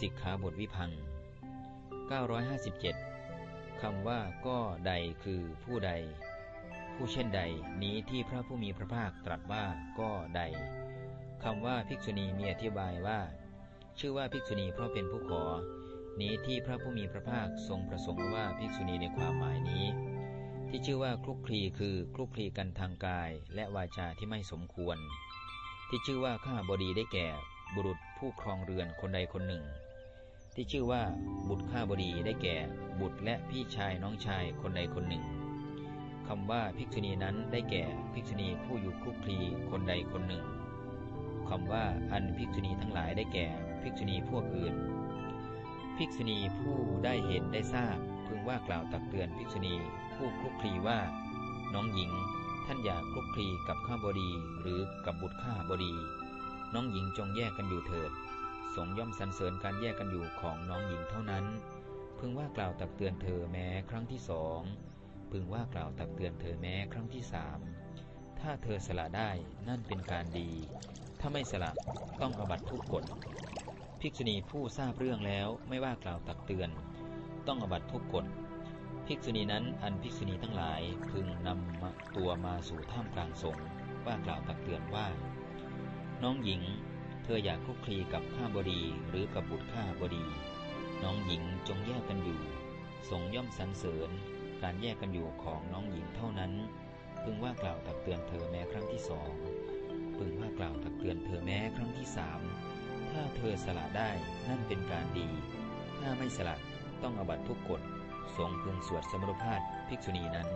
สิกขาบทวิพัง957คำว่าก็ใดคือผู้ใด ผู้เช่นใด นี้ที่พระผู้มีพระภาคตรัสว่าก็ใดคำว่าภิกษุณีมีอธิบายว่า ชื่อว่าภิกษุณีเพราะเป็นผู้ขอ นี้ที่พระผู้มีพระภาคทรงประสงค์ว่าภิกษุณีในความหมายนี้ ที่ชื่อว่าคลุกคลีคือคลุกคลีกันทางกาย และวาจาที่ไม่สมควร ที่ชื่อว่าข้าบดีได้แก่ บุรุษผู้ครองเรือนคนใดคนหนึ่ง ที่ชื่อว่าบุตรข้าบดีได้แก่บุตรและพี่ชายน้องชายคนใดคนหนึ่งคำว่าภิกษุณีนั้นได้แก่ภิกษุณีผู้อยู่คลุกคลีคนใดคนหนึ่งคำว่าอันภิกษุณีทั้งหลายได้แก่ภิกษุณีพวกอื่น ภิกษุณีผู้ได้เห็นได้ทราบ พึงว่ากล่าวตักเตือนภิกษุณีผู้คลุกคลีว่า น้องหญิง ท่านอย่าคลุกคลีกับข้าบดีหรือกับบุตรข้าบดี น้องหญิงจงแยกกันอยู่เถิด สงย่อมสรรเสริญการแยกกันอยู่ของน้องหญิงเท่านั้น พึงว่ากล่าวตักเตือนเธอแม้ครั้งที่สอง พึงว่ากล่าวตักเตือนเธอแม้ครั้งที่สาม ถ้าเธอสละได้นั่นเป็นการดี ถ้าไม่สละต้องอบัตทุกกฎ ภิกษุณีผู้ทราบเรื่องแล้วไม่ว่ากล่าวตักเตือน ต้องอบัตทุกกฎภิกษุณีนั้นอันภิกษุณีทั้งหลายพึงนำตัวมาสู่ท่ามกลางสงฆ์ว่ากล่าวตักเตือนว่า น้องหญิง เธออยากคลุกคลีกับข้าบดีหรือกับบุตรข้าบดี น้องหญิงจงแยกกันอยู่ สงย่อมสรรเสริญ การแยกกันอยู่ของน้องหญิงเท่านั้น พึงว่ากล่าวตักเตือนเธอแม้ครั้งที่สอง พึงว่ากล่าวตักเตือนเธอแม้ครั้งที่สาม ถ้าเธอสละได้นั่นเป็นการดี ถ้าไม่สละต้องอบัตทุกกฎ สงพึงสวดสมรภาพภิกษุณีนั้น